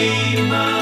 my